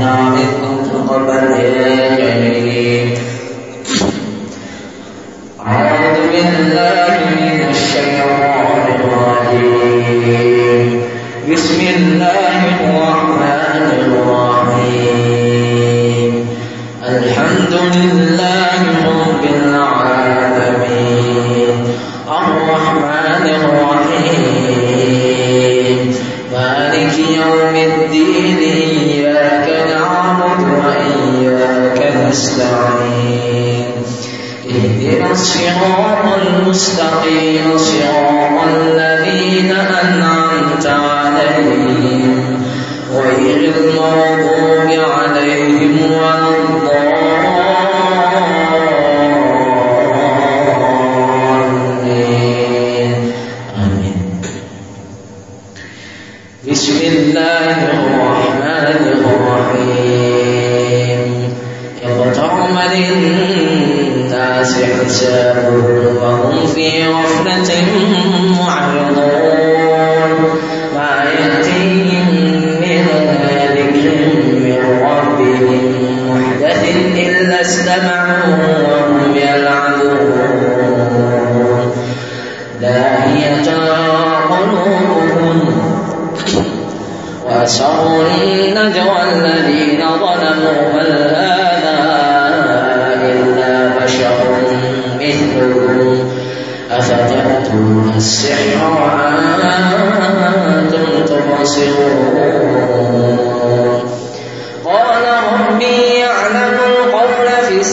Nam mô Bổn Sư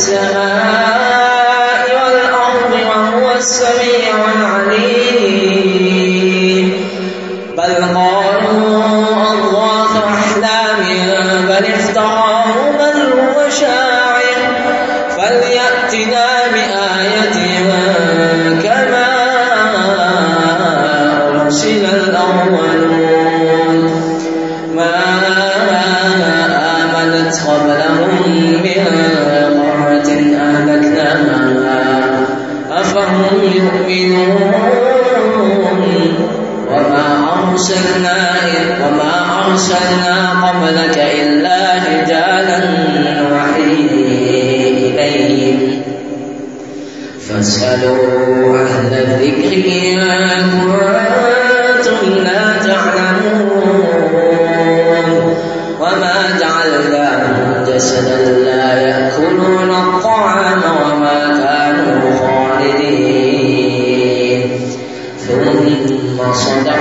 السماء جعلناهم جسدا لا يأكلون الطعام صدق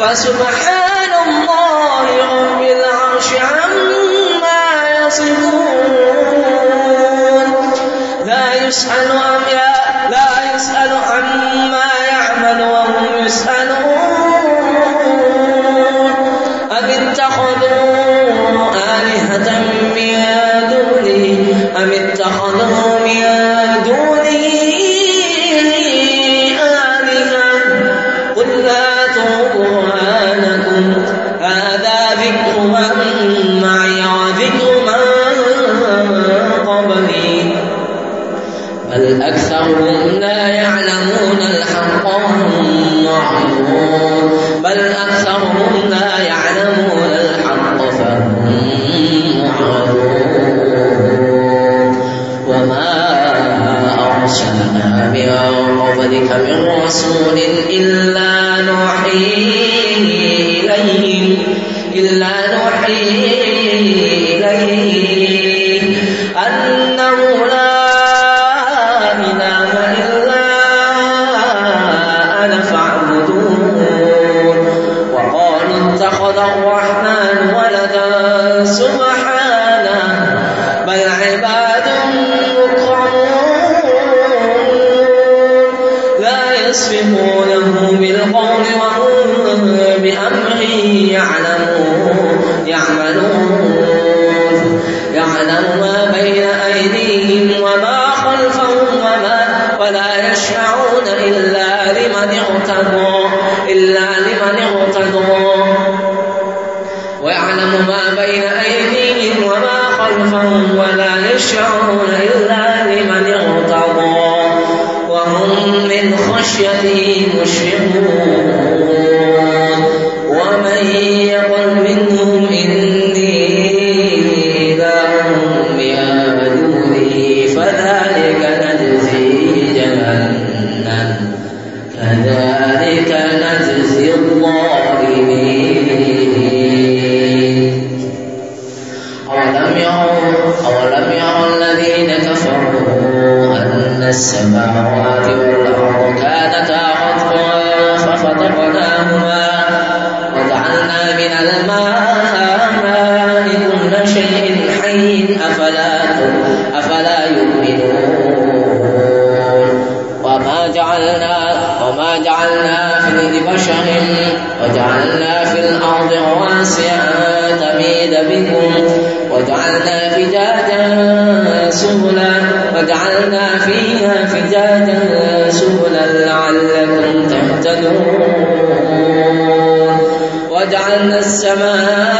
فسبحان الله رب العرش عما يصفون. لا يسأل عن نحيي إلا نحيي ہیں۔ السماء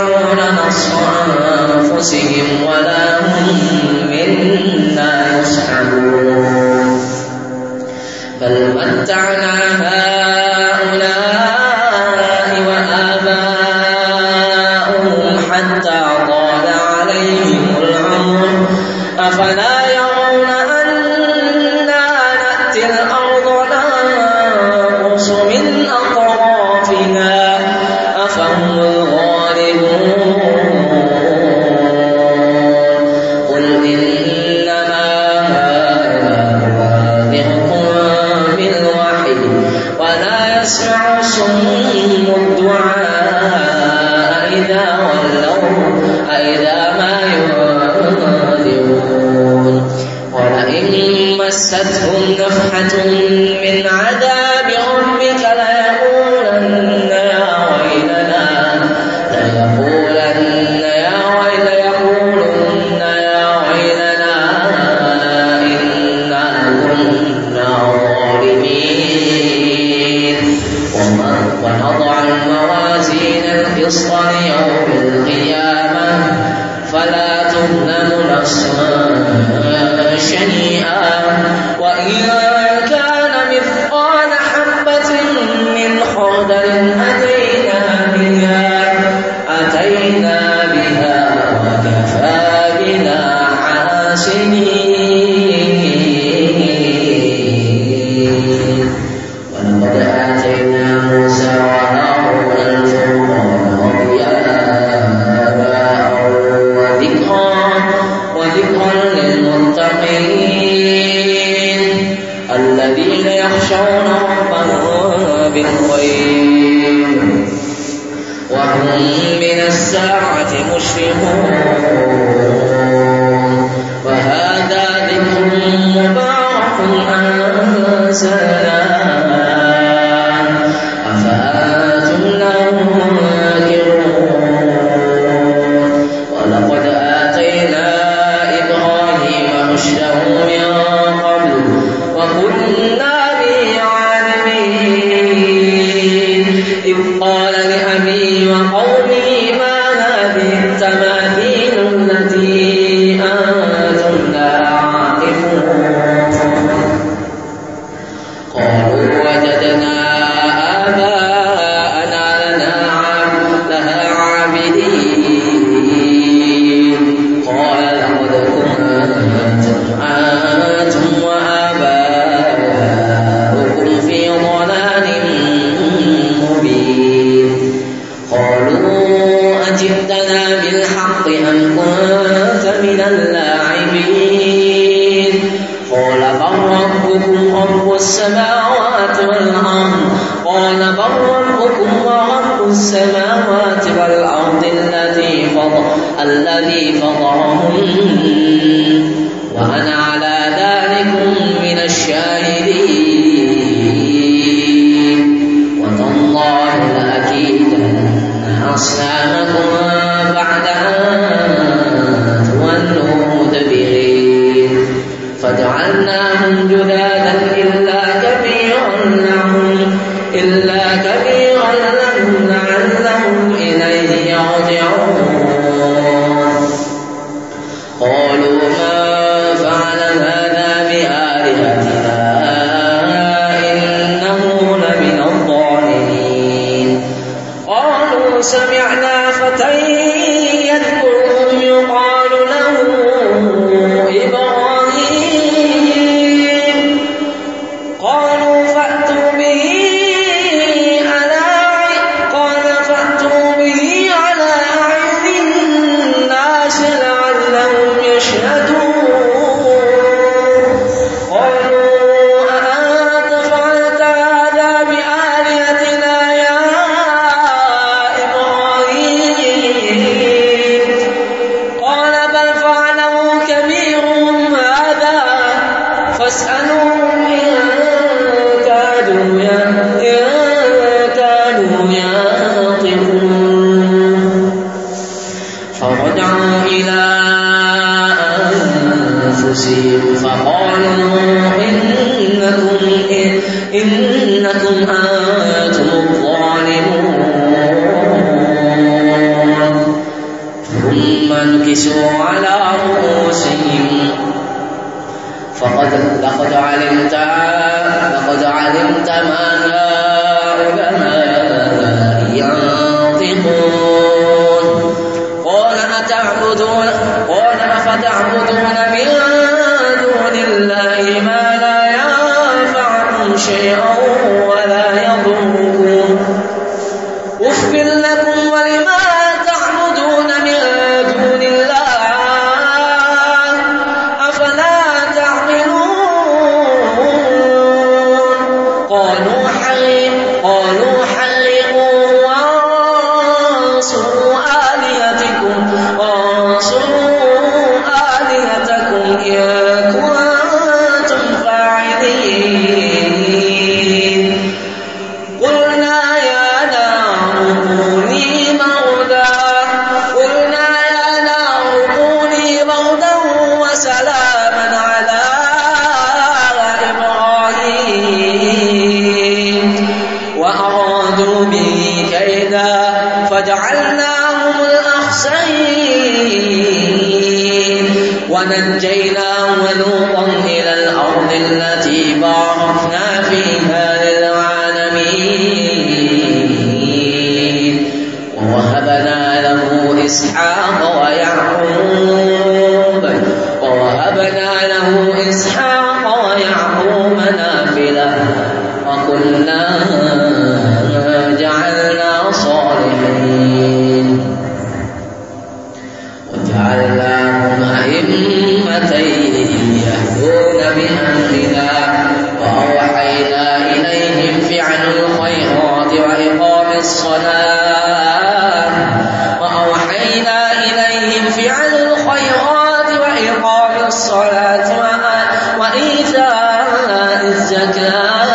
يملكون نصر أنفسهم ولا هم منا يصحبون بل متعنا هؤلاء تقولن من الساعة مشركون جئتنا بالحق أم كنت من اللاعبين؟ قال بل ربكم رب السماوات والأرض. قال بل ربكم ورب السماوات والأرض الذي فضل الذي فضلهم وأنا على ذلك من الشاهدين. قالوا سمعنا فتى يذكرهم يقال Amen. الصلاة. وأوحينا إليهم فعل الخيرات وإقام الصلاة وإيتاء الزكاة.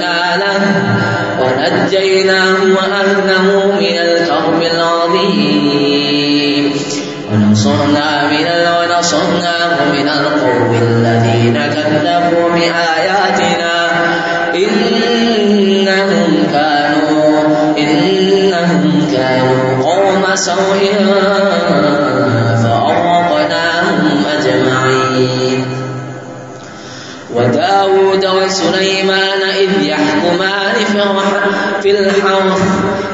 ناله ونجيناه وأهله من الكرب العظيم. ونصرنا من ونصرناه من القوم الذين كذبوا بآياتنا. إنهم كانوا إنهم كانوا قوم سوء وداود وسليمان في الحرف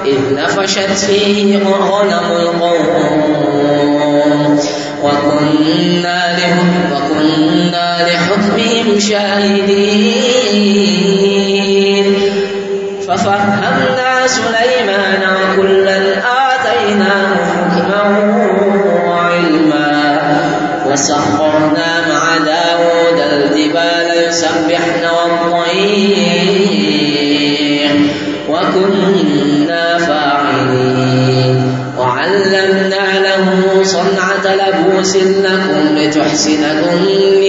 إذ نفشت فيه غنم القوم. وكنا لهم وكنا لحكمهم شاهدين. ففهمنا سليمان وكلا آتيناه حكما وعلما. وسخرنا مع داود الجبال يسبحن والطير صنعة لبوس لكم لتحسنكم من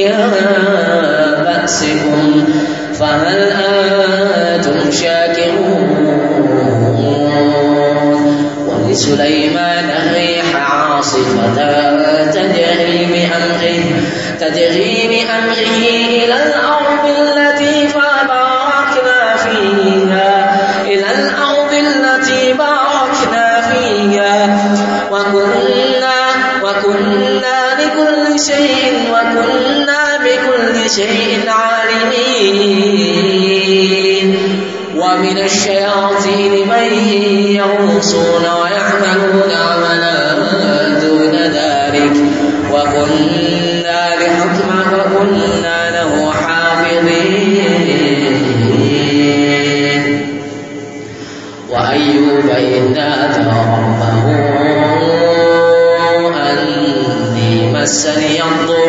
شيء عالمين. ومن الشياطين من يغوصون ويعملون عملا دون ذلك. وكنا لحكم وكنا له حافظين. وأيوب إذ نادى ربه أني مسني الضر.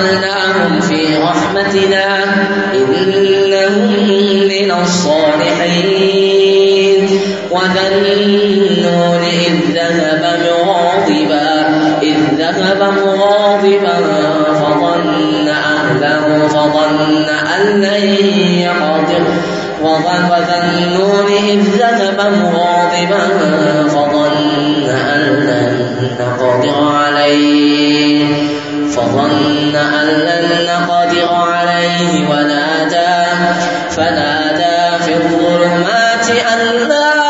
وأدخلناهم في رحمتنا إنهم من الصالحين. وذا النون إذ ذهب مغاضبا إذ ذهب مغاضبا فظن أهله فظن أن لن يقدر. وذا إذ ذهب مغاضبا فظن أن لن نقدر عليه. فظن أن لن نقدر عليه ونادى فنادى في الظلمات أن لا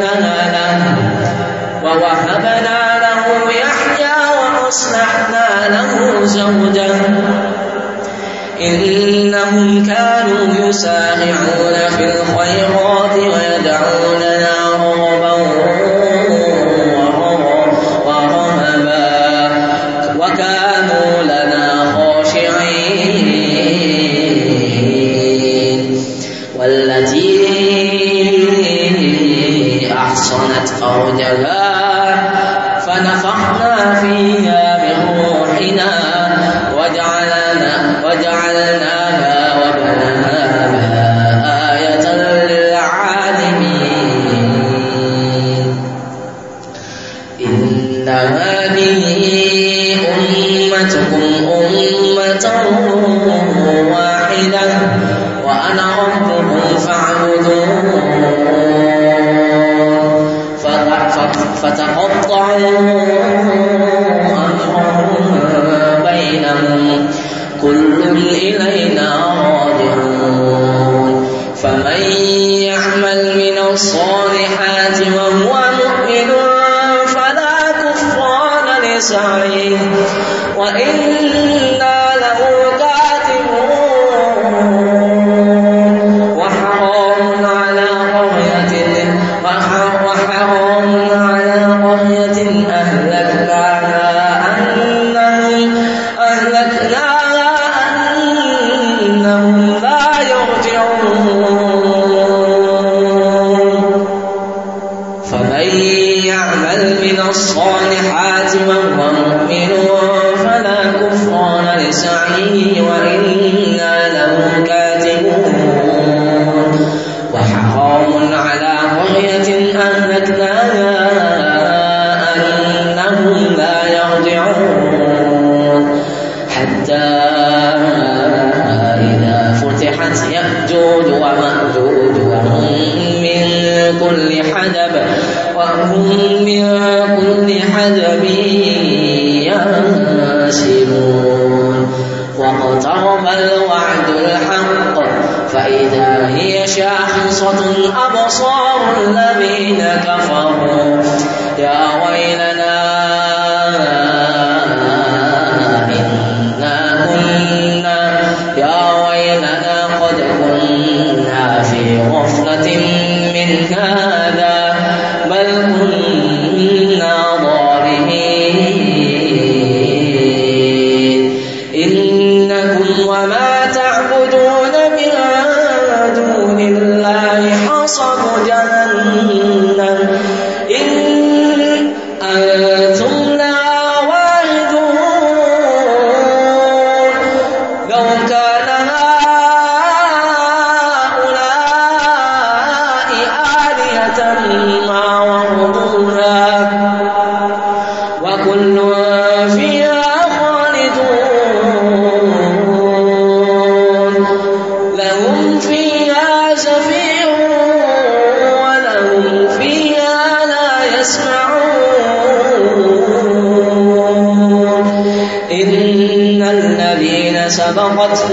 الله أنها قد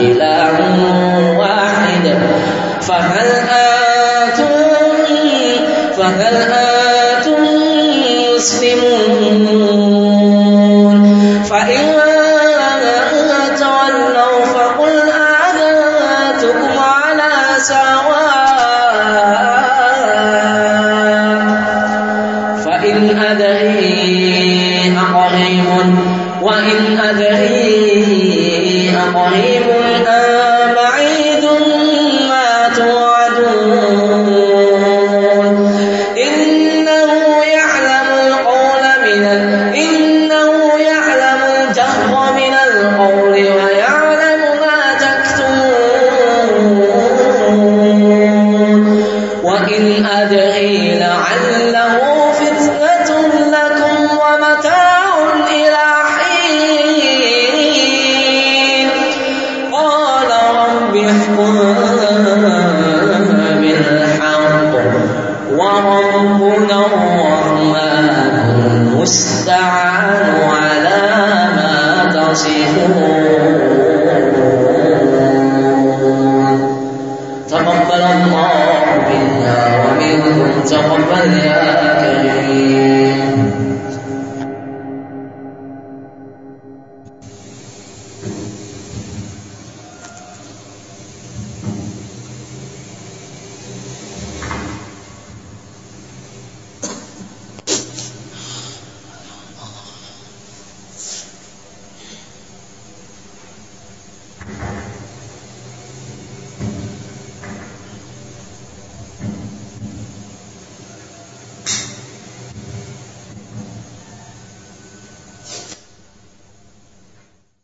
إلهكم إله واحد. فهل أنتم فهل